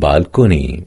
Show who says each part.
Speaker 1: balcony